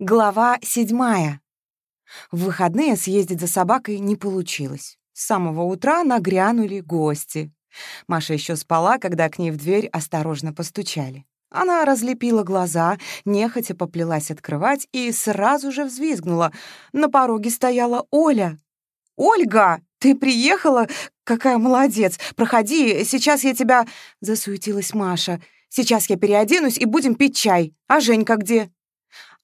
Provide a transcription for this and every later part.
Глава седьмая. В выходные съездить за собакой не получилось. С самого утра нагрянули гости. Маша еще спала, когда к ней в дверь осторожно постучали. Она разлепила глаза, нехотя поплелась открывать и сразу же взвизгнула. На пороге стояла Оля. «Ольга, ты приехала? Какая молодец! Проходи, сейчас я тебя...» Засуетилась Маша. «Сейчас я переоденусь и будем пить чай. А Женька где?»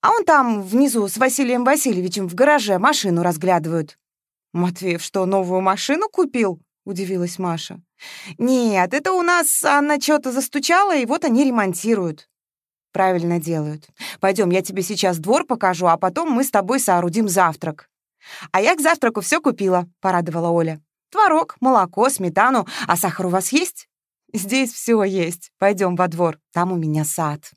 А он там, внизу, с Василием Васильевичем в гараже машину разглядывают». «Матвеев что, новую машину купил?» — удивилась Маша. «Нет, это у нас Анна что-то застучала, и вот они ремонтируют». «Правильно делают. Пойдем, я тебе сейчас двор покажу, а потом мы с тобой соорудим завтрак». «А я к завтраку все купила», — порадовала Оля. «Творог, молоко, сметану. А сахар у вас есть?» «Здесь все есть. Пойдем во двор. Там у меня сад».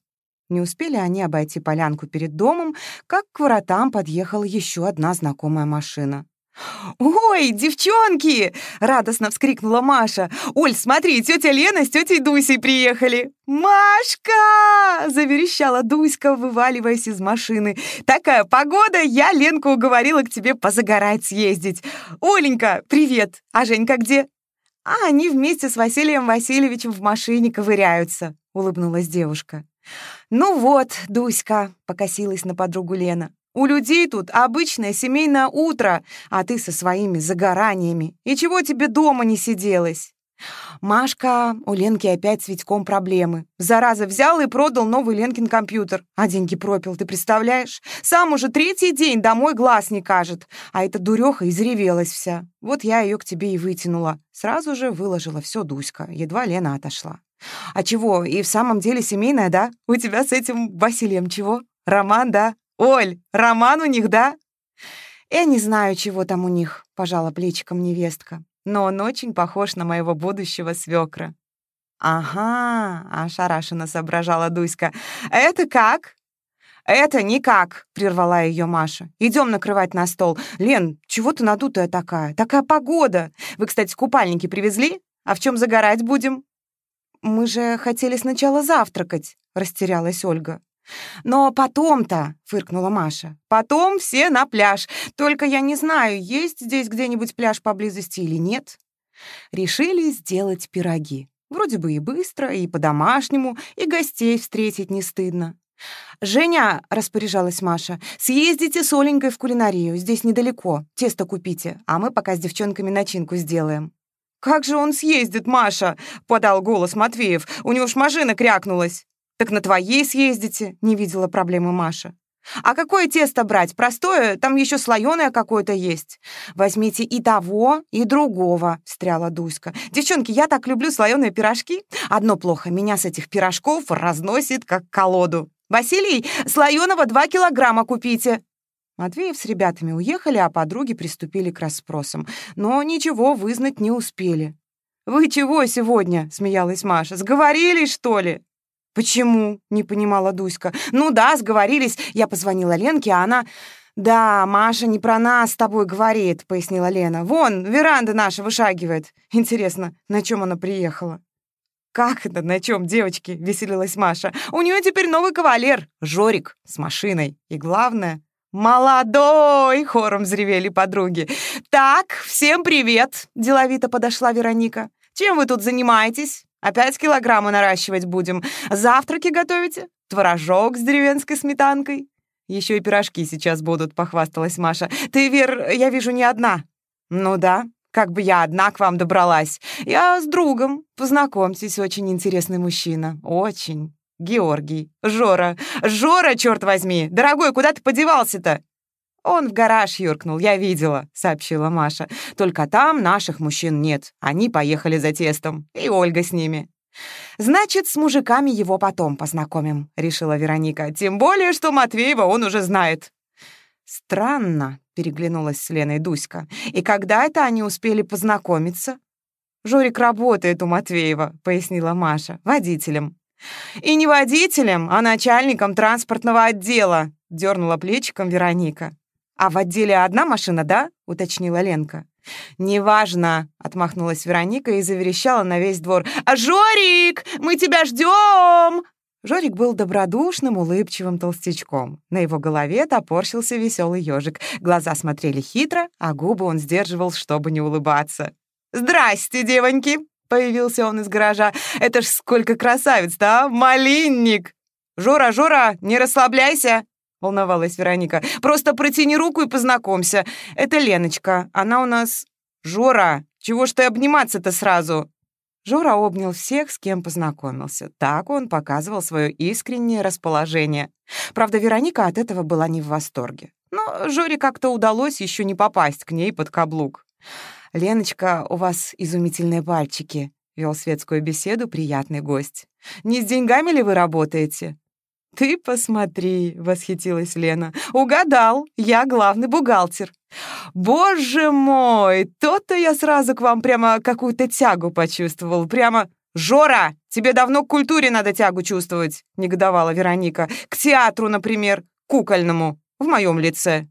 Не успели они обойти полянку перед домом, как к воротам подъехала еще одна знакомая машина. «Ой, девчонки!» — радостно вскрикнула Маша. «Оль, смотри, тетя Лена с тетей Дусей приехали!» «Машка!» — заверещала Дуська, вываливаясь из машины. «Такая погода, я Ленку уговорила к тебе позагорать съездить. Оленька, привет! А Женька где?» «А они вместе с Василием Васильевичем в машине ковыряются», — улыбнулась девушка. «Ну вот, Дуська», — покосилась на подругу Лена, «у людей тут обычное семейное утро, а ты со своими загораниями. И чего тебе дома не сиделось?» «Машка, у Ленки опять с Витьком проблемы. Зараза взял и продал новый Ленкин компьютер, а деньги пропил, ты представляешь? Сам уже третий день домой глаз не кажет, а эта дуреха изревелась вся. Вот я ее к тебе и вытянула. Сразу же выложила все Дуська, едва Лена отошла. А чего, и в самом деле семейная, да? У тебя с этим Василием чего? Роман, да? Оль, роман у них, да? Я не знаю, чего там у них, пожала плечиком невестка, но он очень похож на моего будущего свекра. «Ага», — ошарашенно соображала Дуська. «Это как?» «Это никак», — прервала ее Маша. Идем накрывать на стол. Лен, чего ты надутая такая? Такая погода. Вы, кстати, купальники привезли? А в чем загорать будем?» «Мы же хотели сначала завтракать», — растерялась Ольга. «Но потом-то», — фыркнула Маша, — «потом все на пляж. Только я не знаю, есть здесь где-нибудь пляж поблизости или нет». Решили сделать пироги. Вроде бы и быстро, и по-домашнему, и гостей встретить не стыдно. «Женя», — распоряжалась Маша, — «съездите с Оленькой в кулинарию, здесь недалеко, тесто купите, а мы пока с девчонками начинку сделаем». «Как же он съездит, Маша?» — подал голос Матвеев. «У него ж машина крякнулась». «Так на твоей съездите?» — не видела проблемы Маша. «А какое тесто брать? Простое? Там еще слоеное какое-то есть». «Возьмите и того, и другого», — встряла Дуська. «Девчонки, я так люблю слоеные пирожки. Одно плохо, меня с этих пирожков разносит, как колоду. Василий, слоеного два килограмма купите». Матвеев с ребятами уехали, а подруги приступили к расспросам. Но ничего вызнать не успели. «Вы чего сегодня?» — смеялась Маша. «Сговорились, что ли?» «Почему?» — не понимала Дуська. «Ну да, сговорились. Я позвонила Ленке, а она...» «Да, Маша не про нас с тобой говорит», — пояснила Лена. «Вон, веранда наша вышагивает. Интересно, на чем она приехала?» «Как это на чем, девочки?» — веселилась Маша. «У нее теперь новый кавалер, Жорик, с машиной. И главное, «Молодой!» — хором взревели подруги. «Так, всем привет!» — деловито подошла Вероника. «Чем вы тут занимаетесь? Опять килограммы наращивать будем? Завтраки готовите? Творожок с деревенской сметанкой?» «Еще и пирожки сейчас будут», — похвасталась Маша. «Ты, Вер, я вижу, не одна». «Ну да, как бы я одна к вам добралась. Я с другом. Познакомьтесь, очень интересный мужчина. Очень». Георгий. Жора. Жора, черт возьми! Дорогой, куда ты подевался-то? «Он в гараж юркнул, я видела», — сообщила Маша. «Только там наших мужчин нет. Они поехали за тестом. И Ольга с ними». «Значит, с мужиками его потом познакомим», — решила Вероника. «Тем более, что Матвеева он уже знает». «Странно», — переглянулась с Леной Дуська. «И когда это они успели познакомиться?» «Жорик работает у Матвеева», — пояснила Маша, — «водителем». «И не водителем, а начальником транспортного отдела», — дернула плечиком Вероника. «А в отделе одна машина, да?» — уточнила Ленка. «Неважно», — отмахнулась Вероника и заверещала на весь двор. «А, «Жорик, мы тебя ждем!» Жорик был добродушным, улыбчивым толстячком. На его голове топорщился веселый ежик. Глаза смотрели хитро, а губы он сдерживал, чтобы не улыбаться. «Здрасте, девоньки!» — появился он из гаража. «Это ж сколько красавиц-то, а! Малинник!» «Жора, Жора, не расслабляйся!» — волновалась Вероника. «Просто протяни руку и познакомься. Это Леночка. Она у нас...» «Жора, чего ж ты обниматься-то сразу?» Жора обнял всех, с кем познакомился. Так он показывал свое искреннее расположение. Правда, Вероника от этого была не в восторге. Но Жоре как-то удалось еще не попасть к ней под каблук. «Леночка, у вас изумительные пальчики», — вел светскую беседу приятный гость. «Не с деньгами ли вы работаете?» «Ты посмотри», — восхитилась Лена. «Угадал, я главный бухгалтер». «Боже мой, то-то я сразу к вам прямо какую-то тягу почувствовал. Прямо «Жора, тебе давно к культуре надо тягу чувствовать», — негодовала Вероника. «К театру, например, кукольному, в моем лице».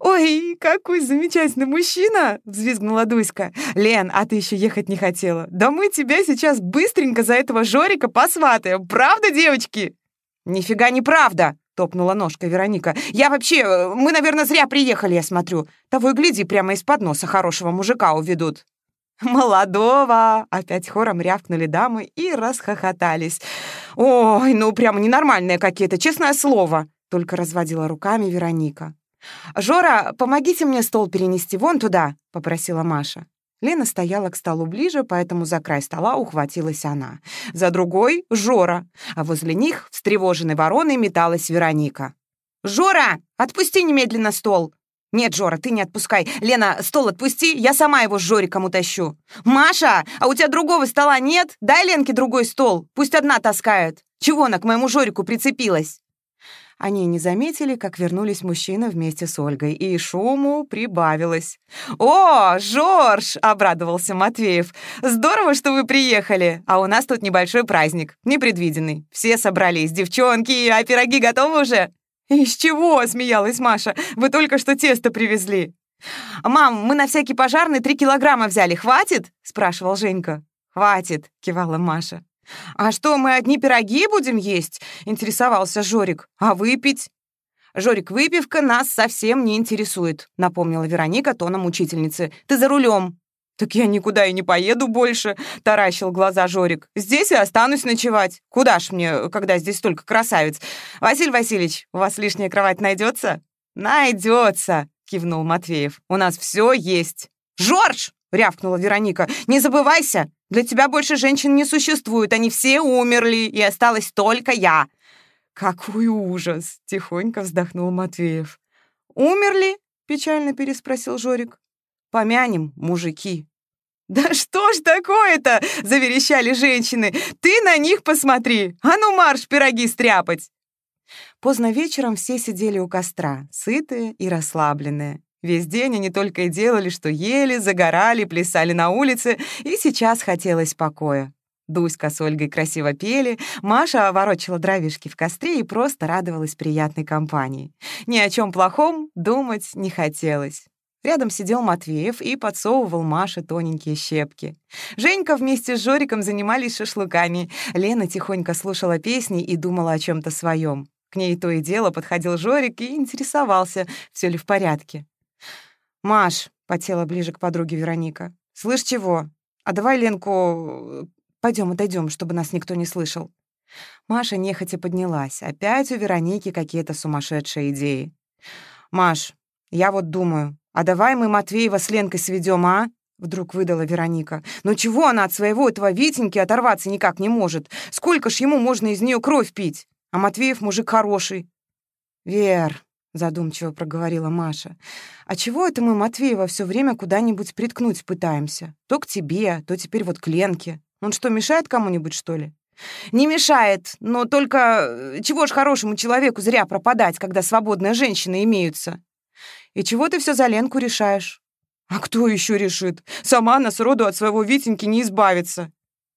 «Ой, какой замечательный мужчина!» — взвизгнула Дуська. «Лен, а ты еще ехать не хотела? Да мы тебя сейчас быстренько за этого Жорика посватаем, правда, девочки?» «Нифига не правда!» — топнула ножкой Вероника. «Я вообще... Э, мы, наверное, зря приехали, я смотрю. Того и гляди, прямо из-под носа хорошего мужика уведут». «Молодого!» — опять хором рявкнули дамы и расхохотались. «Ой, ну прямо ненормальные какие-то, честное слово!» — только разводила руками Вероника. «Жора, помогите мне стол перенести вон туда!» — попросила Маша. Лена стояла к столу ближе, поэтому за край стола ухватилась она. За другой — Жора, а возле них, встревоженной вороной, металась Вероника. «Жора, отпусти немедленно стол!» «Нет, Жора, ты не отпускай. Лена, стол отпусти, я сама его с Жориком утащу». «Маша, а у тебя другого стола нет? Дай Ленке другой стол, пусть одна таскает. Чего она к моему Жорику прицепилась?» Они не заметили, как вернулись мужчины вместе с Ольгой, и шуму прибавилось. «О, Жорж!» — обрадовался Матвеев. «Здорово, что вы приехали! А у нас тут небольшой праздник, непредвиденный. Все собрались, девчонки, а пироги готовы уже?» «Из чего?» — смеялась Маша. «Вы только что тесто привезли». «Мам, мы на всякий пожарный три килограмма взяли, хватит?» — спрашивал Женька. «Хватит», — кивала Маша. «А что, мы одни пироги будем есть?» — интересовался Жорик. «А выпить?» «Жорик, выпивка нас совсем не интересует», — напомнила Вероника тоном учительницы. «Ты за рулем». «Так я никуда и не поеду больше», — таращил глаза Жорик. «Здесь и останусь ночевать. Куда ж мне, когда здесь столько красавиц? Василий Васильевич, у вас лишняя кровать найдется? «Найдется», — кивнул Матвеев. «У нас все есть». «Жорж!» — рявкнула Вероника. «Не забывайся! Для тебя больше женщин не существует, они все умерли, и осталась только я». «Какой ужас!» — тихонько вздохнул Матвеев. «Умерли?» — печально переспросил Жорик. «Помянем, мужики». «Да что ж такое-то?» — заверещали женщины. «Ты на них посмотри! А ну марш пироги стряпать!» Поздно вечером все сидели у костра, сытые и расслабленные. Весь день они только и делали, что ели, загорали, плясали на улице, и сейчас хотелось покоя. Дуська с Ольгой красиво пели, Маша ворочала дровишки в костре и просто радовалась приятной компании. Ни о чем плохом думать не хотелось. Рядом сидел Матвеев и подсовывал Маше тоненькие щепки. Женька вместе с Жориком занимались шашлыками. Лена тихонько слушала песни и думала о чем то своем. К ней то и дело подходил Жорик и интересовался, все ли в порядке. «Маш», — потела ближе к подруге Вероника, «слышь чего? А давай Ленку... Пойдем, отойдем, чтобы нас никто не слышал». Маша нехотя поднялась. Опять у Вероники какие-то сумасшедшие идеи. «Маш, я вот думаю, а давай мы Матвеева с Ленкой сведем, а?» Вдруг выдала Вероника. «Ну чего она от своего этого Витеньки оторваться никак не может? Сколько ж ему можно из нее кровь пить? А Матвеев мужик хороший». «Вер, задумчиво проговорила Маша. «А чего это мы Матвеева все время куда-нибудь приткнуть пытаемся? То к тебе, то теперь вот к Ленке. Он что, мешает кому-нибудь, что ли?» «Не мешает, но только э, чего ж хорошему человеку зря пропадать, когда свободные женщины имеются?» «И чего ты все за Ленку решаешь?» «А кто еще решит? Сама она сроду от своего Витеньки не избавится».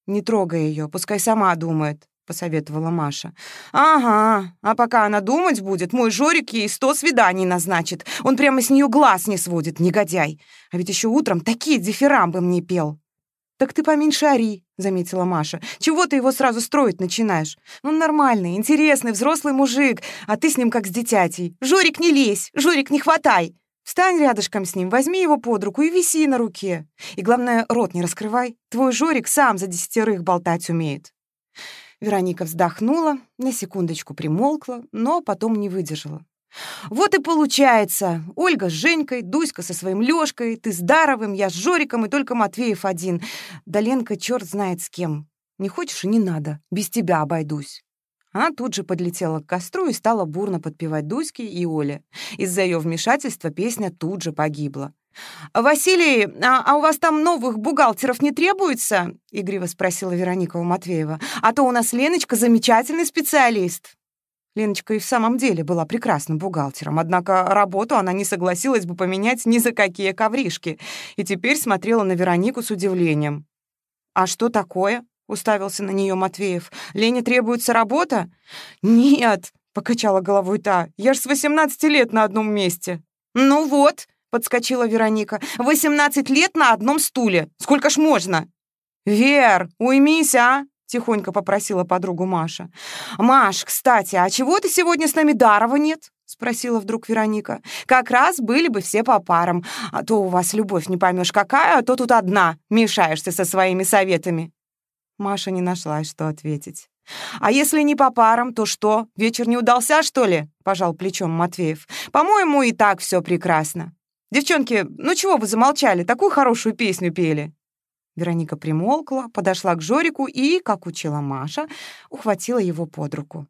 «Не трогай ее, пускай сама думает посоветовала Маша. «Ага, а пока она думать будет, мой Жорик ей сто свиданий назначит. Он прямо с нее глаз не сводит, негодяй. А ведь еще утром такие дифирамбы мне пел». «Так ты поменьше ори», —— заметила Маша. «Чего ты его сразу строить начинаешь? Он нормальный, интересный, взрослый мужик, а ты с ним как с дитятей. Жорик, не лезь! Жорик, не хватай! Встань рядышком с ним, возьми его под руку и виси на руке. И главное, рот не раскрывай. Твой Жорик сам за десятерых болтать умеет». Вероника вздохнула, на секундочку примолкла, но потом не выдержала. Вот и получается. Ольга с Женькой, Дуська со своим Лёшкой, ты с Даровым, я с Жориком и только Матвеев один. Да чёрт знает с кем. Не хочешь и не надо, без тебя обойдусь. Она тут же подлетела к костру и стала бурно подпевать Дуське и Оле. Из-за её вмешательства песня тут же погибла. «Василий, а, а у вас там новых бухгалтеров не требуется?» — игриво спросила Вероника у Матвеева. «А то у нас Леночка замечательный специалист». Леночка и в самом деле была прекрасным бухгалтером, однако работу она не согласилась бы поменять ни за какие ковришки, и теперь смотрела на Веронику с удивлением. «А что такое?» — уставился на нее Матвеев. «Лене требуется работа?» «Нет», — покачала головой та, — «я ж с 18 лет на одном месте». «Ну вот», — подскочила Вероника, — «18 лет на одном стуле. Сколько ж можно?» «Вер, уймись, а!» — тихонько попросила подругу Маша. «Маш, кстати, а чего ты сегодня с нами Дарова нет?» — спросила вдруг Вероника. «Как раз были бы все по парам. А то у вас любовь не поймешь какая, а то тут одна. Мешаешься со своими советами». Маша не нашлась, что ответить. «А если не по парам, то что? Вечер не удался, что ли?» — пожал плечом Матвеев. «По-моему, и так все прекрасно. Девчонки, ну чего вы замолчали? Такую хорошую песню пели». Вероника примолкла, подошла к Жорику и, как учила Маша, ухватила его под руку.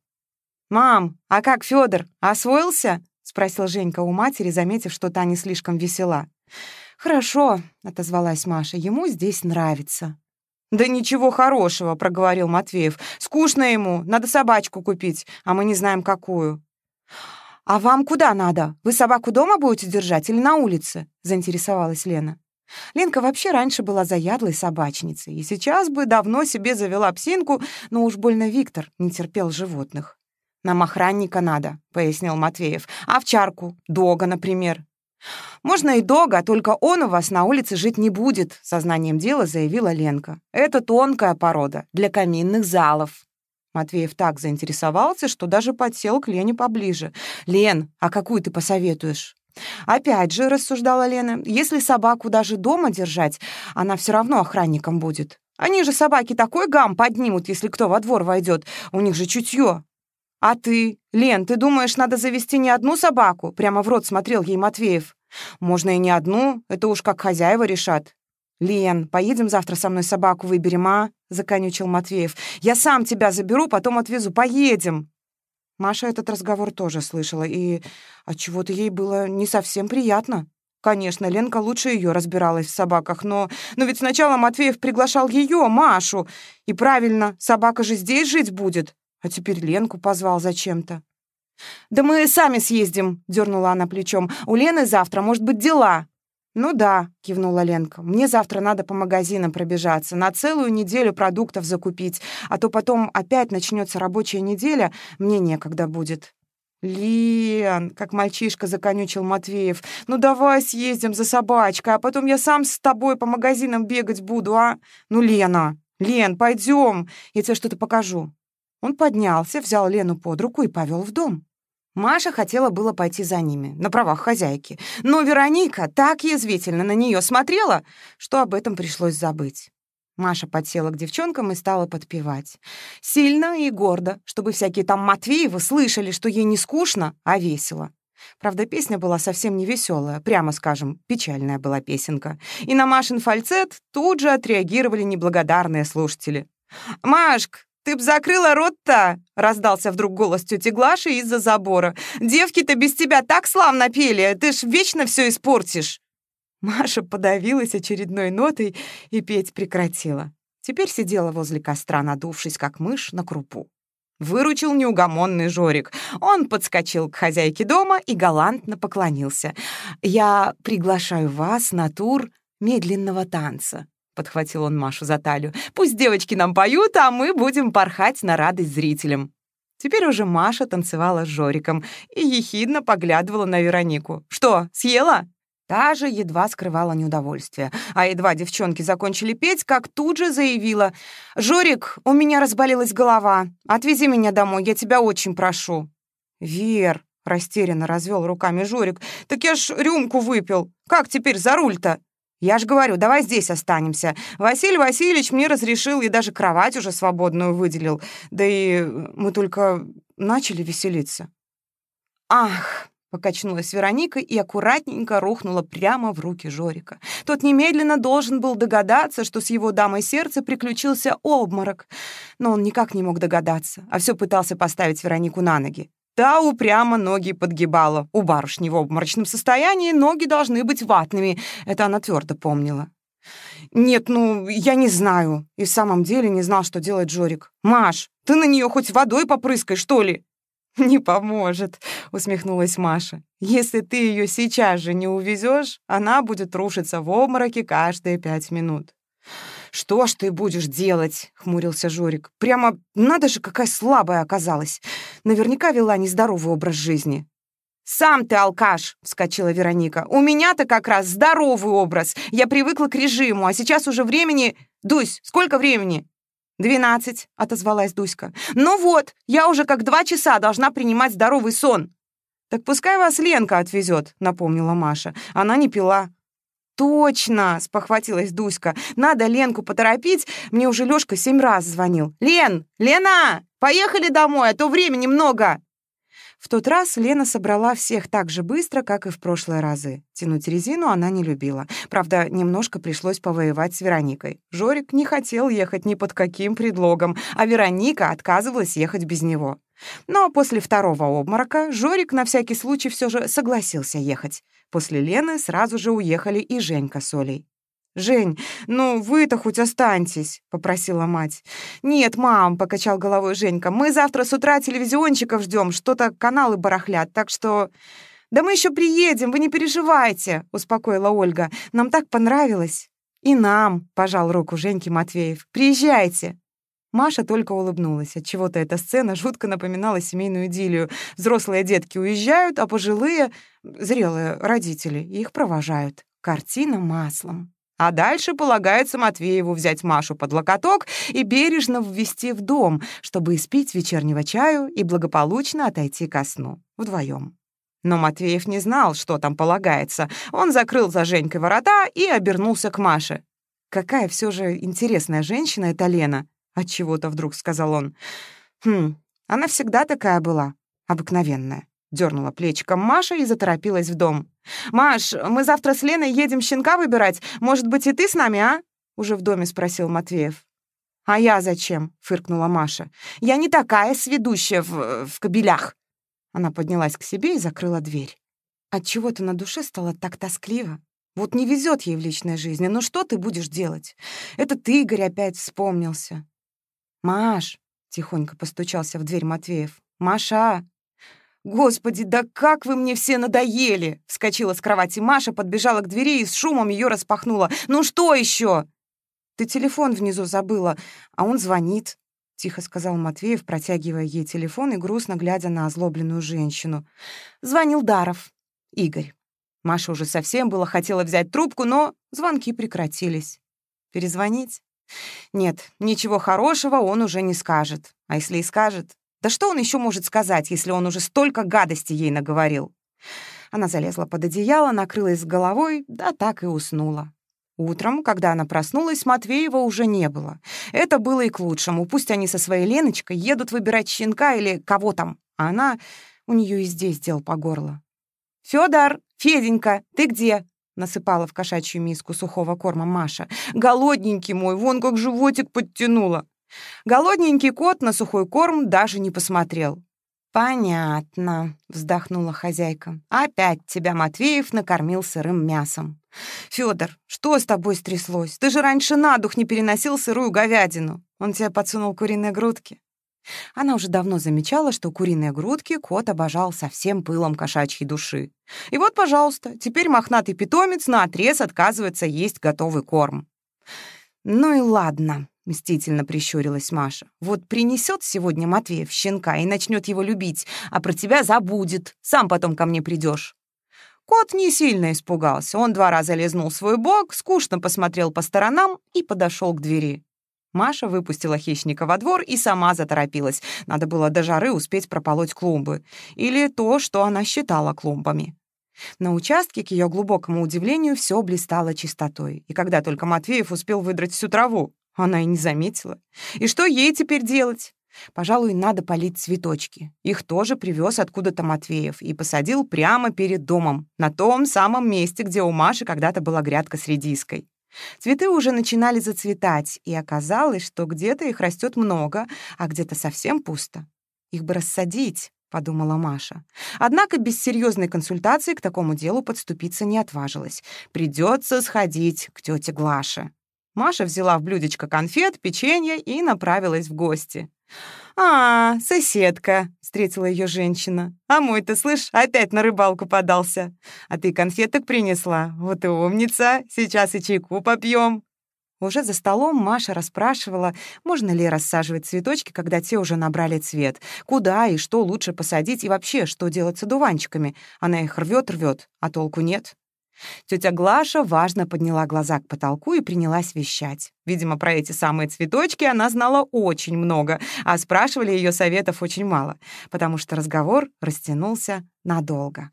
«Мам, а как Федор? Освоился?» — спросила Женька у матери, заметив, что та не слишком весела. «Хорошо», — отозвалась Маша, — «ему здесь нравится». «Да ничего хорошего», — проговорил Матвеев. «Скучно ему, надо собачку купить, а мы не знаем, какую». «А вам куда надо? Вы собаку дома будете держать или на улице?» — заинтересовалась Лена. Ленка вообще раньше была заядлой собачницей, и сейчас бы давно себе завела псинку, но уж больно Виктор не терпел животных. «Нам охранника надо», — пояснил Матвеев. «Овчарку, дога, например». «Можно и дога, только он у вас на улице жить не будет», — сознанием дела заявила Ленка. «Это тонкая порода для каминных залов». Матвеев так заинтересовался, что даже подсел к Лене поближе. «Лен, а какую ты посоветуешь?» Опять же, рассуждала Лена, если собаку даже дома держать, она все равно охранником будет. Они же собаки такой гам поднимут, если кто во двор войдет. У них же чутье. А ты, Лен, ты думаешь, надо завести не одну собаку? Прямо в рот смотрел ей Матвеев. Можно и не одну, это уж как хозяева решат. «Лен, поедем завтра со мной собаку выберем, а?» — законючил Матвеев. «Я сам тебя заберу, потом отвезу. Поедем!» Маша этот разговор тоже слышала, и от чего то ей было не совсем приятно. Конечно, Ленка лучше ее разбиралась в собаках, но... Но ведь сначала Матвеев приглашал ее, Машу. И правильно, собака же здесь жить будет. А теперь Ленку позвал зачем-то. «Да мы сами съездим», — дернула она плечом. «У Лены завтра, может быть, дела». «Ну да», — кивнула Ленка. «Мне завтра надо по магазинам пробежаться, на целую неделю продуктов закупить, а то потом опять начнется рабочая неделя, мне некогда будет». «Лен», — как мальчишка законючил Матвеев, «ну давай съездим за собачкой, а потом я сам с тобой по магазинам бегать буду, а? Ну, Лена, Лен, пойдем, я тебе что-то покажу». Он поднялся, взял Лену под руку и повел в дом. Маша хотела было пойти за ними, на правах хозяйки, но Вероника так язвительно на нее смотрела, что об этом пришлось забыть. Маша подсела к девчонкам и стала подпевать. Сильно и гордо, чтобы всякие там Матвеевы слышали, что ей не скучно, а весело. Правда, песня была совсем не веселая, прямо скажем, печальная была песенка. И на Машин фальцет тут же отреагировали неблагодарные слушатели. «Машк, «Ты б закрыла рот-то!» — раздался вдруг голос тети Глаши из-за забора. «Девки-то без тебя так славно пели, ты ж вечно все испортишь!» Маша подавилась очередной нотой и петь прекратила. Теперь сидела возле костра, надувшись, как мышь, на крупу. Выручил неугомонный Жорик. Он подскочил к хозяйке дома и галантно поклонился. «Я приглашаю вас на тур медленного танца подхватил он Машу за талию. «Пусть девочки нам поют, а мы будем порхать на радость зрителям». Теперь уже Маша танцевала с Жориком и ехидно поглядывала на Веронику. «Что, съела?» Та же едва скрывала неудовольствие. А едва девчонки закончили петь, как тут же заявила. «Жорик, у меня разболелась голова. Отвези меня домой, я тебя очень прошу». «Вер», — растерянно развел руками Жорик, «так я ж рюмку выпил. Как теперь за руль-то?» «Я ж говорю, давай здесь останемся. Василий Васильевич мне разрешил и даже кровать уже свободную выделил. Да и мы только начали веселиться». «Ах!» Покачнулась Вероника и аккуратненько рухнула прямо в руки Жорика. Тот немедленно должен был догадаться, что с его дамой сердца приключился обморок. Но он никак не мог догадаться, а все пытался поставить Веронику на ноги. Та упрямо ноги подгибала. У барышни в обморочном состоянии ноги должны быть ватными. Это она твердо помнила. «Нет, ну, я не знаю. И в самом деле не знал, что делать Жорик. Маш, ты на нее хоть водой попрыскай, что ли?» «Не поможет», — усмехнулась Маша. «Если ты ее сейчас же не увезешь, она будет рушиться в обмороке каждые пять минут». «Что ж ты будешь делать?» — хмурился Жорик. «Прямо надо же, какая слабая оказалась. Наверняка вела нездоровый образ жизни». «Сам ты алкаш!» — вскочила Вероника. «У меня-то как раз здоровый образ. Я привыкла к режиму, а сейчас уже времени... Дусь, сколько времени?» «Двенадцать», — отозвалась Дуська. «Ну вот, я уже как два часа должна принимать здоровый сон». «Так пускай вас Ленка отвезет», — напомнила Маша. «Она не пила». «Точно!» — спохватилась Дуська. «Надо Ленку поторопить. Мне уже Лёшка семь раз звонил. Лен! Лена! Поехали домой, а то времени много!» В тот раз Лена собрала всех так же быстро, как и в прошлые разы. Тянуть резину она не любила. Правда, немножко пришлось повоевать с Вероникой. Жорик не хотел ехать ни под каким предлогом, а Вероника отказывалась ехать без него. Но после второго обморока Жорик на всякий случай все же согласился ехать. После Лены сразу же уехали и Женька с Олей. «Жень, ну вы-то хоть останьтесь», — попросила мать. «Нет, мам», — покачал головой Женька, «мы завтра с утра телевизионщиков ждем, что-то каналы барахлят, так что...» «Да мы еще приедем, вы не переживайте», — успокоила Ольга. «Нам так понравилось». «И нам», — пожал руку Женьке Матвеев. «Приезжайте». Маша только улыбнулась. Отчего-то эта сцена жутко напоминала семейную идиллию. Взрослые детки уезжают, а пожилые, зрелые родители их провожают. Картина маслом. А дальше полагается Матвееву взять Машу под локоток и бережно ввести в дом, чтобы испить вечернего чаю и благополучно отойти ко сну. Вдвоем. Но Матвеев не знал, что там полагается. Он закрыл за Женькой ворота и обернулся к Маше. «Какая все же интересная женщина эта Лена!» — отчего-то вдруг сказал он. «Хм, она всегда такая была, обыкновенная». Дернула плечиком Маша и заторопилась в дом. «Маш, мы завтра с Леной едем щенка выбирать. Может быть, и ты с нами, а?» Уже в доме спросил Матвеев. «А я зачем?» — фыркнула Маша. «Я не такая сведущая в, в кобелях». Она поднялась к себе и закрыла дверь. Отчего-то на душе стало так тоскливо. Вот не везет ей в личной жизни. Ну что ты будешь делать? Этот Игорь опять вспомнился. «Маш!» — тихонько постучался в дверь Матвеев. «Маша!» «Господи, да как вы мне все надоели!» Вскочила с кровати Маша, подбежала к двери и с шумом ее распахнула. «Ну что еще?» «Ты телефон внизу забыла, а он звонит», — тихо сказал Матвеев, протягивая ей телефон и грустно глядя на озлобленную женщину. Звонил Даров. Игорь. Маша уже совсем было хотела взять трубку, но звонки прекратились. Перезвонить? Нет, ничего хорошего он уже не скажет. А если и скажет, да что он еще может сказать, если он уже столько гадости ей наговорил? Она залезла под одеяло, накрылась с головой, да так и уснула. Утром, когда она проснулась, Матвеева уже не было. Это было и к лучшему. Пусть они со своей Леночкой едут выбирать щенка или кого там. А она... У нее и здесь дел по горло. «Фёдор! Феденька! Ты где?» Насыпала в кошачью миску сухого корма Маша. «Голодненький мой, вон как животик подтянула!» Голодненький кот на сухой корм даже не посмотрел. «Понятно», — вздохнула хозяйка. «Опять тебя Матвеев накормил сырым мясом». «Фёдор, что с тобой стряслось? Ты же раньше на дух не переносил сырую говядину. Он тебе подсунул куриные грудки». Она уже давно замечала, что куриные грудки кот обожал со всем пылом кошачьей души. И вот, пожалуйста, теперь мохнатый питомец наотрез отказывается есть готовый корм. «Ну и ладно», Мстительно прищурилась Маша. «Вот принесет сегодня Матвеев щенка и начнет его любить, а про тебя забудет. Сам потом ко мне придешь. Кот не сильно испугался. Он два раза лизнул свой бок, скучно посмотрел по сторонам и подошел к двери. Маша выпустила хищника во двор и сама заторопилась. Надо было до жары успеть прополоть клумбы. Или то, что она считала клумбами. На участке, к ее глубокому удивлению, все блистало чистотой. И когда только Матвеев успел выдрать всю траву, она и не заметила. И что ей теперь делать? Пожалуй, надо полить цветочки. Их тоже привез откуда-то Матвеев и посадил прямо перед домом, на том самом месте, где у Маши когда-то была грядка с редиской. Цветы уже начинали зацветать, и оказалось, что где-то их растет много, а где-то совсем пусто. Их бы рассадить, — подумала Маша. Однако без серьезной консультации к такому делу подступиться не отважилась. Придется сходить к тете Глаше. Маша взяла в блюдечко конфет, печенье и направилась в гости. «А, соседка», — встретила ее женщина. «А мой-то, слышь, опять на рыбалку подался. А ты конфеток принесла. Вот и умница. Сейчас и чайку попьем. Уже за столом Маша расспрашивала, можно ли рассаживать цветочки, когда те уже набрали цвет, куда и что лучше посадить, и вообще, что делать с одуванчиками. Она их рвет-рвет, а толку нет. Тетя Глаша важно подняла глаза к потолку и принялась вещать. Видимо, про эти самые цветочки она знала очень много, а спрашивали ее советов очень мало, потому что разговор растянулся надолго.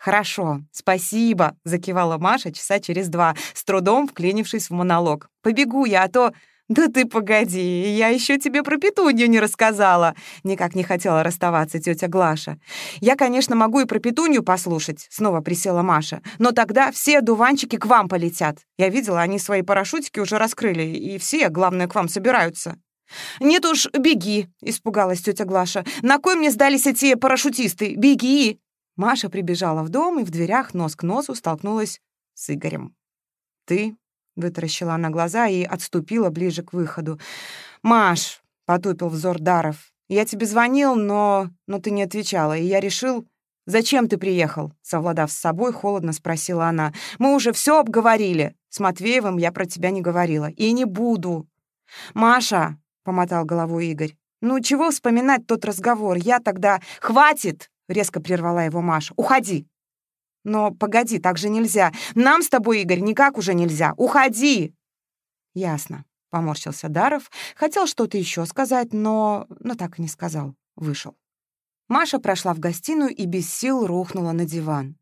«Хорошо, спасибо», — закивала Маша часа через два, с трудом вклинившись в монолог. «Побегу я, а то...» «Да ты погоди, я еще тебе про петунью не рассказала!» Никак не хотела расставаться тетя Глаша. «Я, конечно, могу и про петунью послушать», — снова присела Маша. «Но тогда все дуванчики к вам полетят. Я видела, они свои парашютики уже раскрыли, и все, главное, к вам собираются». «Нет уж, беги», — испугалась тетя Глаша. «На кой мне сдались эти парашютисты? Беги!» Маша прибежала в дом и в дверях нос к носу столкнулась с Игорем. «Ты Вытаращила она глаза и отступила ближе к выходу. «Маш!» — потупил взор Даров. «Я тебе звонил, но... но ты не отвечала, и я решил...» «Зачем ты приехал?» — совладав с собой, холодно спросила она. «Мы уже все обговорили. С Матвеевым я про тебя не говорила. И не буду». «Маша!» — помотал головой Игорь. «Ну, чего вспоминать тот разговор? Я тогда...» «Хватит!» — резко прервала его Маша. «Уходи!» Но погоди, так же нельзя. Нам с тобой, Игорь, никак уже нельзя. Уходи!» «Ясно», — поморщился Даров. Хотел что-то еще сказать, но... но так и не сказал. Вышел. Маша прошла в гостиную и без сил рухнула на диван.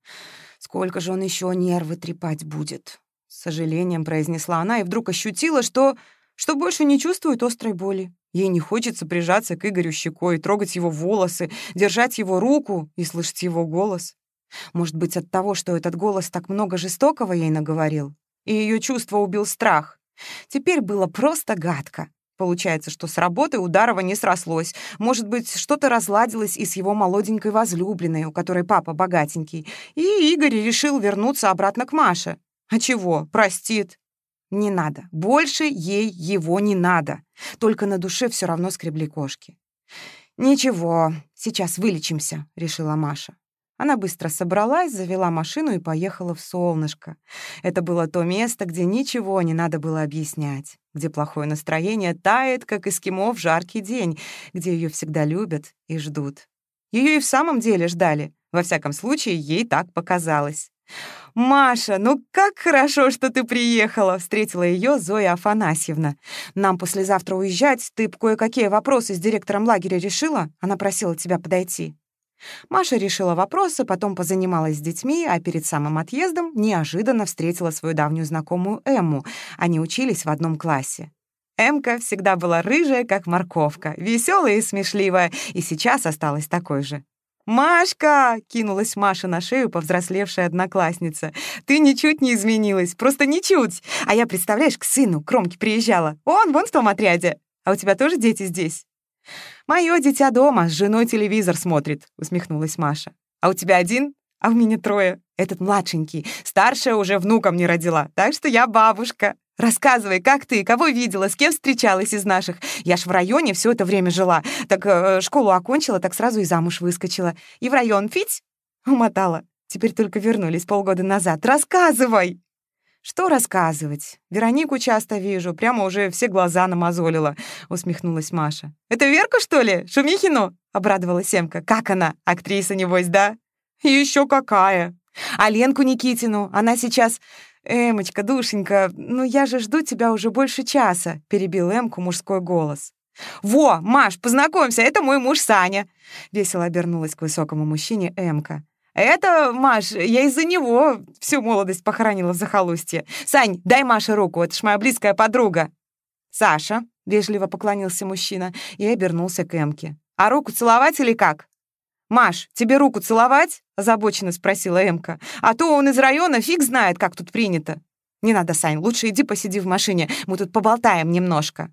«Сколько же он еще нервы трепать будет?» С сожалением произнесла она и вдруг ощутила, что... что больше не чувствует острой боли. Ей не хочется прижаться к Игорю щекой, трогать его волосы, держать его руку и слышать его голос. Может быть, от того, что этот голос так много жестокого ей наговорил, и ее чувство убил страх. Теперь было просто гадко. Получается, что с работы Ударова не срослось. Может быть, что-то разладилось и с его молоденькой возлюбленной, у которой папа богатенький. И Игорь решил вернуться обратно к Маше. А чего? Простит. Не надо. Больше ей его не надо. Только на душе все равно скребли кошки. «Ничего, сейчас вылечимся», — решила Маша. Она быстро собралась, завела машину и поехала в солнышко. Это было то место, где ничего не надо было объяснять, где плохое настроение тает, как эскимо в жаркий день, где ее всегда любят и ждут. Ее и в самом деле ждали. Во всяком случае, ей так показалось. «Маша, ну как хорошо, что ты приехала!» — встретила ее Зоя Афанасьевна. «Нам послезавтра уезжать. Ты кое-какие вопросы с директором лагеря решила? Она просила тебя подойти». Маша решила вопросы, потом позанималась с детьми, а перед самым отъездом неожиданно встретила свою давнюю знакомую Эмму. Они учились в одном классе. Эмка всегда была рыжая, как морковка, веселая и смешливая, и сейчас осталась такой же. «Машка!» — кинулась Маша на шею повзрослевшая одноклассница. «Ты ничуть не изменилась, просто ничуть! А я, представляешь, к сыну Кромке приезжала. Он вон в том отряде. А у тебя тоже дети здесь?» «Моё дитя дома, с женой телевизор смотрит», — усмехнулась Маша. «А у тебя один? А у меня трое. Этот младшенький. Старшая уже внуком не родила, так что я бабушка. Рассказывай, как ты, кого видела, с кем встречалась из наших? Я ж в районе все это время жила. Так э, школу окончила, так сразу и замуж выскочила. И в район фить?» Умотала. Теперь только вернулись полгода назад. Рассказывай!» «Что рассказывать? Веронику часто вижу, прямо уже все глаза намазолила», — усмехнулась Маша. «Это Верка, что ли? Шумихину?» — обрадовалась Семка. «Как она? Актриса, небось, да?» «Еще какая!» А Ленку Никитину, она сейчас... «Эмочка, душенька, ну я же жду тебя уже больше часа», — перебил Эмку мужской голос. «Во, Маш, познакомься, это мой муж Саня!» Весело обернулась к высокому мужчине Эмка. «Это, Маш, я из-за него всю молодость похоронила в захолустье. Сань, дай Маше руку, это ж моя близкая подруга». «Саша», — вежливо поклонился мужчина и обернулся к Эмке. «А руку целовать или как?» «Маш, тебе руку целовать?» — озабоченно спросила Эмка. «А то он из района фиг знает, как тут принято». «Не надо, Сань, лучше иди посиди в машине, мы тут поболтаем немножко».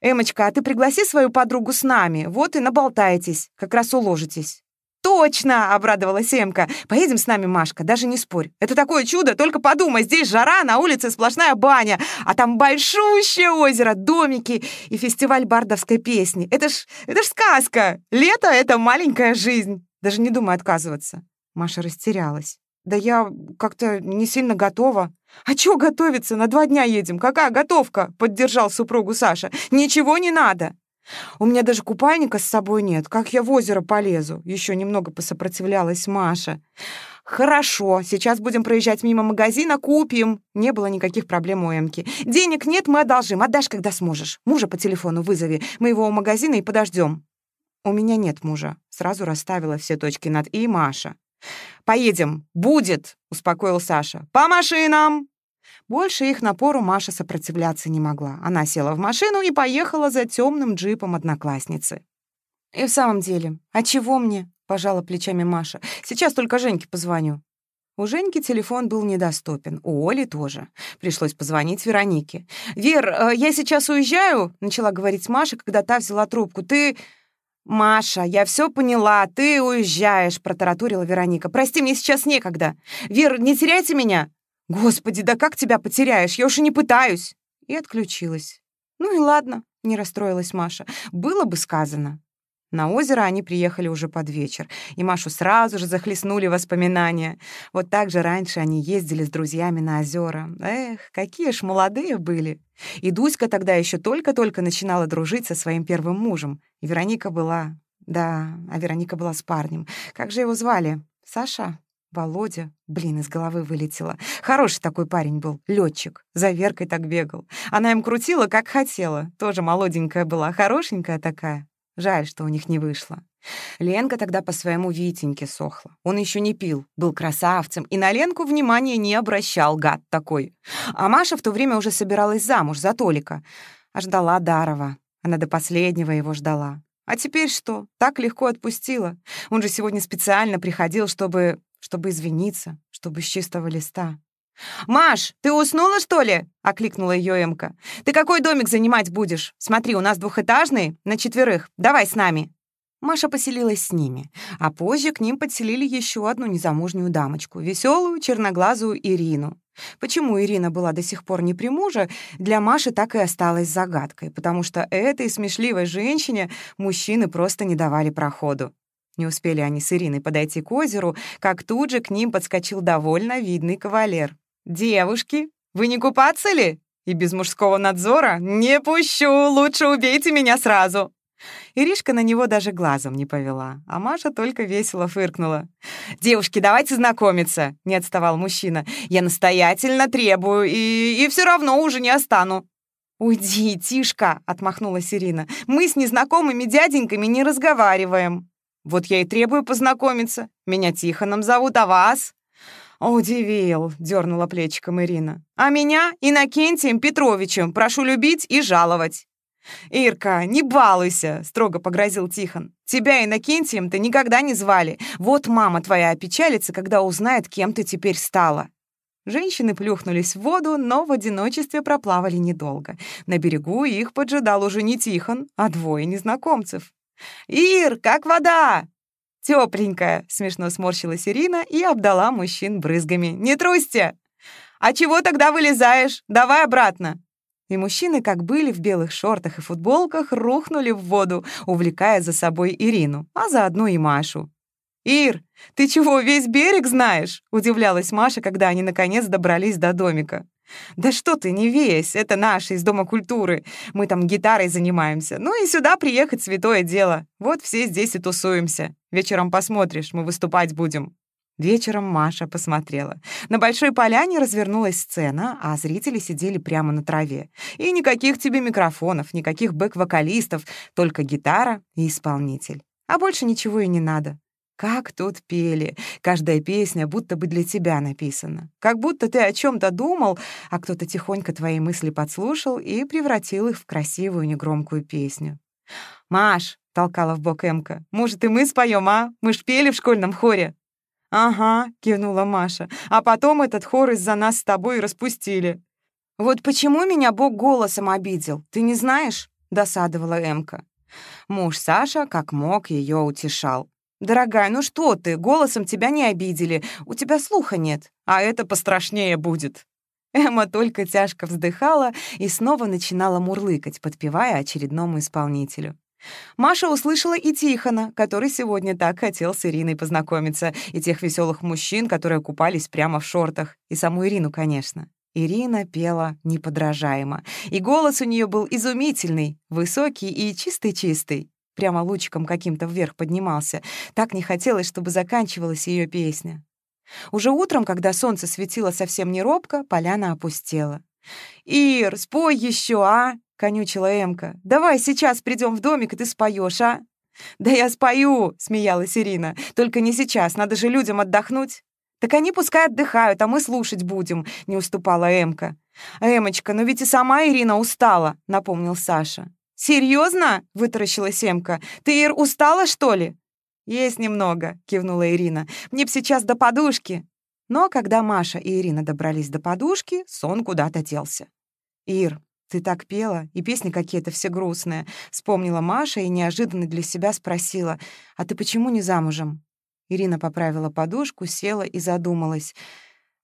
«Эмочка, а ты пригласи свою подругу с нами, вот и наболтаетесь, как раз уложитесь». «Точно!» — обрадовалась Эмка. «Поедем с нами, Машка, даже не спорь. Это такое чудо, только подумай, здесь жара, на улице сплошная баня, а там большущее озеро, домики и фестиваль бардовской песни. Это ж, это ж сказка! Лето — это маленькая жизнь!» Даже не думай отказываться. Маша растерялась. «Да я как-то не сильно готова». «А чё готовиться? На два дня едем. Какая готовка?» — поддержал супругу Саша. «Ничего не надо». У меня даже купальника с собой нет. Как я в озеро полезу? Еще немного посопротивлялась Маша. «Хорошо, сейчас будем проезжать мимо магазина, купим». Не было никаких проблем у Эмки. «Денег нет, мы одолжим. Отдашь, когда сможешь. Мужа по телефону вызови. Мы его у магазина и подождем». «У меня нет мужа», — сразу расставила все точки над «и» Маша. «Поедем. Будет», — успокоил Саша. «По машинам!» Больше их напору Маша сопротивляться не могла. Она села в машину и поехала за темным джипом одноклассницы. «И в самом деле, а чего мне?» — пожала плечами Маша. «Сейчас только Женьке позвоню». У Женьки телефон был недоступен, у Оли тоже. Пришлось позвонить Веронике. «Вер, э, я сейчас уезжаю», — начала говорить Маша, когда та взяла трубку. «Ты...» «Маша, я все поняла, ты уезжаешь», — протаратурила Вероника. «Прости, мне сейчас некогда. Вер, не теряйте меня». «Господи, да как тебя потеряешь? Я уж и не пытаюсь!» И отключилась. «Ну и ладно», — не расстроилась Маша. «Было бы сказано». На озеро они приехали уже под вечер, и Машу сразу же захлестнули воспоминания. Вот так же раньше они ездили с друзьями на озера. Эх, какие ж молодые были. И Дуська тогда еще только-только начинала дружить со своим первым мужем. И Вероника была... Да, а Вероника была с парнем. Как же его звали? Саша? Володя, блин, из головы вылетела. Хороший такой парень был, летчик. За Веркой так бегал. Она им крутила, как хотела. Тоже молоденькая была, хорошенькая такая. Жаль, что у них не вышло. Ленка тогда по своему Витеньке сохла. Он еще не пил, был красавцем, и на Ленку внимания не обращал, гад такой. А Маша в то время уже собиралась замуж за Толика. А ждала Дарова. Она до последнего его ждала. А теперь что? Так легко отпустила. Он же сегодня специально приходил, чтобы чтобы извиниться, чтобы с чистого листа. «Маш, ты уснула, что ли?» — окликнула ее Эмка. «Ты какой домик занимать будешь? Смотри, у нас двухэтажный, на четверых. Давай с нами». Маша поселилась с ними, а позже к ним подселили еще одну незамужнюю дамочку, веселую черноглазую Ирину. Почему Ирина была до сих пор не при муже, для Маши так и осталось загадкой, потому что этой смешливой женщине мужчины просто не давали проходу. Не успели они с Ириной подойти к озеру, как тут же к ним подскочил довольно видный кавалер. «Девушки, вы не купаться ли? И без мужского надзора? Не пущу, лучше убейте меня сразу!» Иришка на него даже глазом не повела, а Маша только весело фыркнула. «Девушки, давайте знакомиться!» — не отставал мужчина. «Я настоятельно требую, и, и все равно уже не остану». «Уйди, Тишка!» — отмахнулась Ирина. «Мы с незнакомыми дяденьками не разговариваем». Вот я и требую познакомиться. Меня Тихоном зовут, а вас?» «Удивил», — дернула плечиком Ирина. «А меня Иннокентием Петровичем прошу любить и жаловать». «Ирка, не балуйся», — строго погрозил Тихон. «Тебя Иннокентием-то никогда не звали. Вот мама твоя опечалится, когда узнает, кем ты теперь стала». Женщины плюхнулись в воду, но в одиночестве проплавали недолго. На берегу их поджидал уже не Тихон, а двое незнакомцев. «Ир, как вода?» «Тёпленькая», — смешно сморщилась Ирина и обдала мужчин брызгами. «Не трусьте!» «А чего тогда вылезаешь? Давай обратно!» И мужчины, как были в белых шортах и футболках, рухнули в воду, увлекая за собой Ирину, а заодно и Машу. «Ир, ты чего, весь берег знаешь?» — удивлялась Маша, когда они наконец добрались до домика. «Да что ты, не весь, это наши из Дома культуры. Мы там гитарой занимаемся. Ну и сюда приехать святое дело. Вот все здесь и тусуемся. Вечером посмотришь, мы выступать будем». Вечером Маша посмотрела. На большой поляне развернулась сцена, а зрители сидели прямо на траве. И никаких тебе микрофонов, никаких бэк-вокалистов, только гитара и исполнитель. А больше ничего и не надо. Как тут пели. Каждая песня будто бы для тебя написана. Как будто ты о чем то думал, а кто-то тихонько твои мысли подслушал и превратил их в красивую негромкую песню. «Маш», — толкала в бок Эмка, — «может, и мы споем, а? Мы ж пели в школьном хоре». «Ага», — кивнула Маша, «а потом этот хор из-за нас с тобой распустили». «Вот почему меня Бог голосом обидел, ты не знаешь?» — досадовала Эмка. Муж Саша как мог ее утешал. «Дорогая, ну что ты, голосом тебя не обидели, у тебя слуха нет, а это пострашнее будет». Эмма только тяжко вздыхала и снова начинала мурлыкать, подпевая очередному исполнителю. Маша услышала и Тихона, который сегодня так хотел с Ириной познакомиться, и тех веселых мужчин, которые купались прямо в шортах, и саму Ирину, конечно. Ирина пела неподражаемо, и голос у нее был изумительный, высокий и чистый-чистый. Прямо лучиком каким-то вверх поднимался. Так не хотелось, чтобы заканчивалась ее песня. Уже утром, когда солнце светило совсем не робко, поляна опустела. «Ир, спой еще, а!» — конючила Эмка. «Давай сейчас придем в домик, и ты споешь, а?» «Да я спою!» — смеялась Ирина. «Только не сейчас, надо же людям отдохнуть». «Так они пускай отдыхают, а мы слушать будем», — не уступала Эмка. «Эмочка, но ведь и сама Ирина устала», — напомнил Саша. «Серьезно?» — вытаращилась Эмка. «Ты, Ир, устала, что ли?» «Есть немного», — кивнула Ирина. «Мне б сейчас до подушки». Но когда Маша и Ирина добрались до подушки, сон куда-то делся. «Ир, ты так пела, и песни какие-то все грустные», — вспомнила Маша и неожиданно для себя спросила, «А ты почему не замужем?» Ирина поправила подушку, села и задумалась.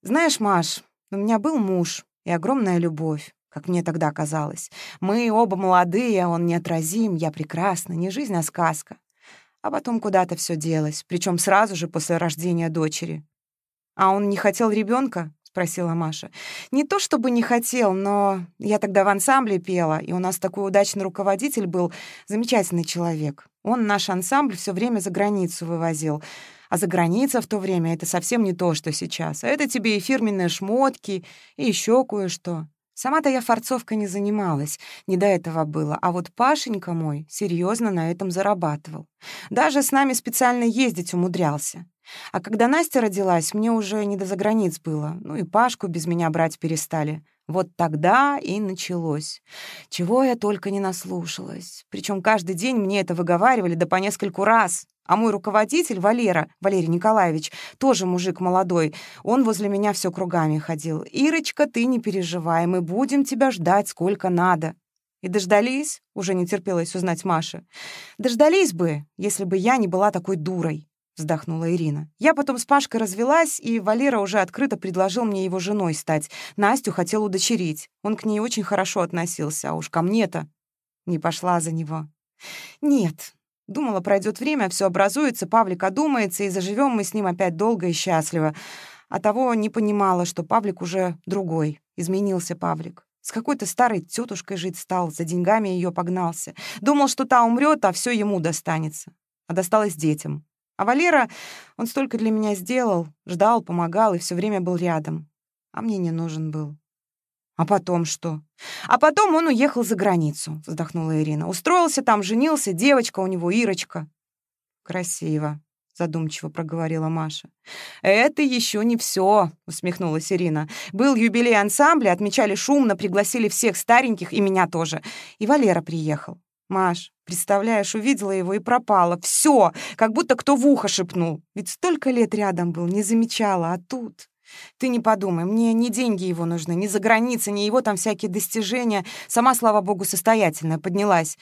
«Знаешь, Маш, у меня был муж и огромная любовь, как мне тогда казалось. Мы оба молодые, он неотразим, я прекрасна, не жизнь, а сказка. А потом куда-то все делось, причем сразу же после рождения дочери. «А он не хотел ребенка? спросила Маша. «Не то чтобы не хотел, но я тогда в ансамбле пела, и у нас такой удачный руководитель был, замечательный человек. Он наш ансамбль все время за границу вывозил. А за граница в то время — это совсем не то, что сейчас. А это тебе и фирменные шмотки, и еще кое-что. Сама-то я форцовкой не занималась, не до этого было, а вот Пашенька мой серьезно на этом зарабатывал. Даже с нами специально ездить умудрялся. А когда Настя родилась, мне уже не до заграниц было, ну и Пашку без меня брать перестали. Вот тогда и началось. Чего я только не наслушалась. Причем каждый день мне это выговаривали, да по нескольку раз. А мой руководитель, Валера, Валерий Николаевич, тоже мужик молодой, он возле меня все кругами ходил. «Ирочка, ты не переживай, мы будем тебя ждать сколько надо». И дождались, уже не терпелось узнать Маша. Дождались бы, если бы я не была такой дурой. — вздохнула Ирина. «Я потом с Пашкой развелась, и Валера уже открыто предложил мне его женой стать. Настю хотел удочерить. Он к ней очень хорошо относился, а уж ко мне-то не пошла за него. Нет, думала, пройдет время, все образуется, Павлик одумается, и заживем мы с ним опять долго и счастливо. А того не понимала, что Павлик уже другой. Изменился Павлик. С какой-то старой тетушкой жить стал, за деньгами ее погнался. Думал, что та умрет, а все ему достанется. А досталось детям. А Валера, он столько для меня сделал, ждал, помогал и все время был рядом. А мне не нужен был. А потом что? А потом он уехал за границу, вздохнула Ирина. Устроился там, женился, девочка у него, Ирочка. Красиво, задумчиво проговорила Маша. «Это еще не все, усмехнулась Ирина. «Был юбилей ансамбля, отмечали шумно, пригласили всех стареньких и меня тоже. И Валера приехал. Маш, представляешь, увидела его и пропала. Все, как будто кто в ухо шепнул. Ведь столько лет рядом был, не замечала, а тут... Ты не подумай, мне не деньги его нужны, ни за границей, ни его там всякие достижения. Сама, слава богу, состоятельная, поднялась.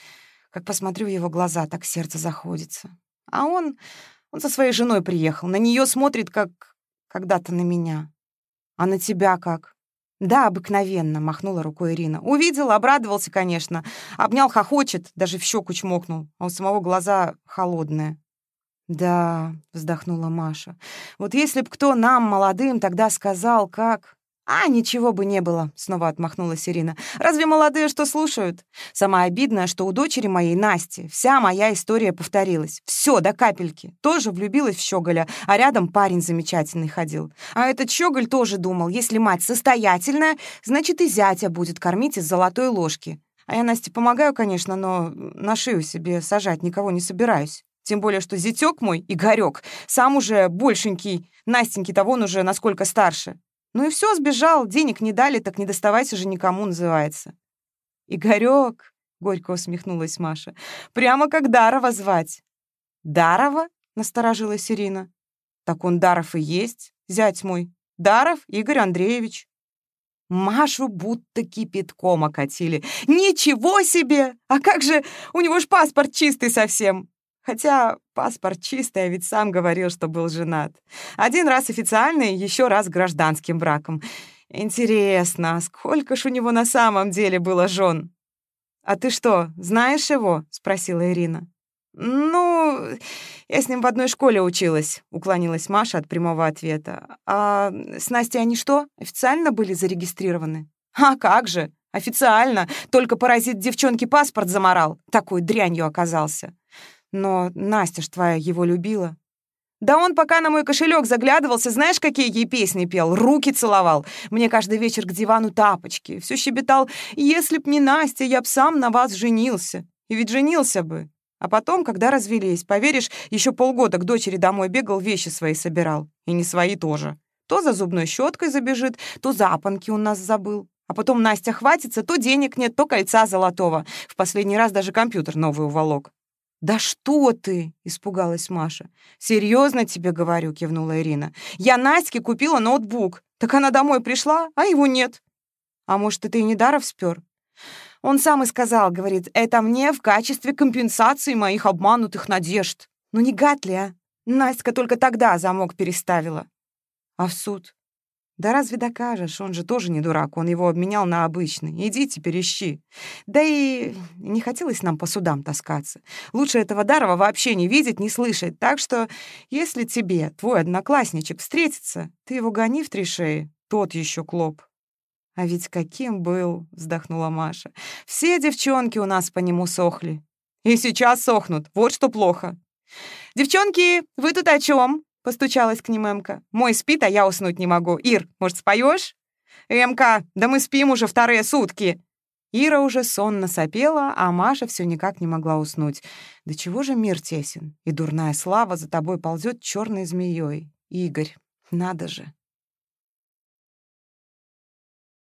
Как посмотрю в его глаза, так сердце заходится. А он... Он со своей женой приехал. На нее смотрит, как когда-то на меня. А на тебя как? «Да, обыкновенно», — махнула рукой Ирина. «Увидел, обрадовался, конечно. Обнял, хохочет, даже в щеку чмокнул, а у самого глаза холодные». «Да», — вздохнула Маша, — «вот если б кто нам, молодым, тогда сказал, как...» «А, ничего бы не было», — снова отмахнулась Ирина. «Разве молодые что слушают? Самое обидное, что у дочери моей, Насти, вся моя история повторилась. Все до капельки. Тоже влюбилась в Щеголя, а рядом парень замечательный ходил. А этот Щеголь тоже думал, если мать состоятельная, значит и зятя будет кормить из золотой ложки. А я Насте помогаю, конечно, но на шею себе сажать никого не собираюсь. Тем более, что зятёк мой, Игорёк, сам уже большенький, Настеньки-то вон уже насколько старше. Ну и все, сбежал, денег не дали, так не доставайся же никому, называется. Игорек, горько усмехнулась Маша, прямо как Дарова звать. Дарова? насторожилась Ирина. Так он Даров и есть, зять мой. Даров Игорь Андреевич. Машу будто кипятком окатили. Ничего себе! А как же, у него ж паспорт чистый совсем. Хотя паспорт чистый, а ведь сам говорил, что был женат. Один раз официальный, еще раз гражданским браком. Интересно, сколько ж у него на самом деле было жен? «А ты что, знаешь его?» — спросила Ирина. «Ну, я с ним в одной школе училась», — уклонилась Маша от прямого ответа. «А с Настей они что, официально были зарегистрированы?» «А как же, официально, только паразит девчонки паспорт заморал, такой дрянью оказался». Но Настя ж твоя его любила. Да он пока на мой кошелек заглядывался, знаешь, какие ей песни пел, руки целовал. Мне каждый вечер к дивану тапочки. Все щебетал, если б не Настя, я б сам на вас женился. И ведь женился бы. А потом, когда развелись, поверишь, еще полгода к дочери домой бегал, вещи свои собирал. И не свои тоже. То за зубной щеткой забежит, то запонки у нас забыл. А потом Настя хватится, то денег нет, то кольца золотого. В последний раз даже компьютер новый уволок. «Да что ты!» — испугалась Маша. «Серьезно тебе говорю», — кивнула Ирина. «Я Настке купила ноутбук. Так она домой пришла, а его нет». «А может, это и не даров спер?» Он сам и сказал, говорит, это мне в качестве компенсации моих обманутых надежд. Ну не гад ли, а? Настя только тогда замок переставила. А в суд? Да разве докажешь? Он же тоже не дурак, он его обменял на обычный. Иди теперь. Да и не хотелось нам по судам таскаться. Лучше этого Дарова вообще не видеть, не слышать. Так что, если тебе твой одноклассничек встретится, ты его гони в три шеи, тот еще клоп. «А ведь каким был!» — вздохнула Маша. «Все девчонки у нас по нему сохли. И сейчас сохнут, вот что плохо. Девчонки, вы тут о чем? — постучалась к ним Эмка. «Мой спит, а я уснуть не могу. Ир, может, споешь? «Эмка, да мы спим уже вторые сутки!» Ира уже сонно сопела, а Маша все никак не могла уснуть. «Да чего же мир тесен? И дурная слава за тобой ползет черной змеей. Игорь, надо же!»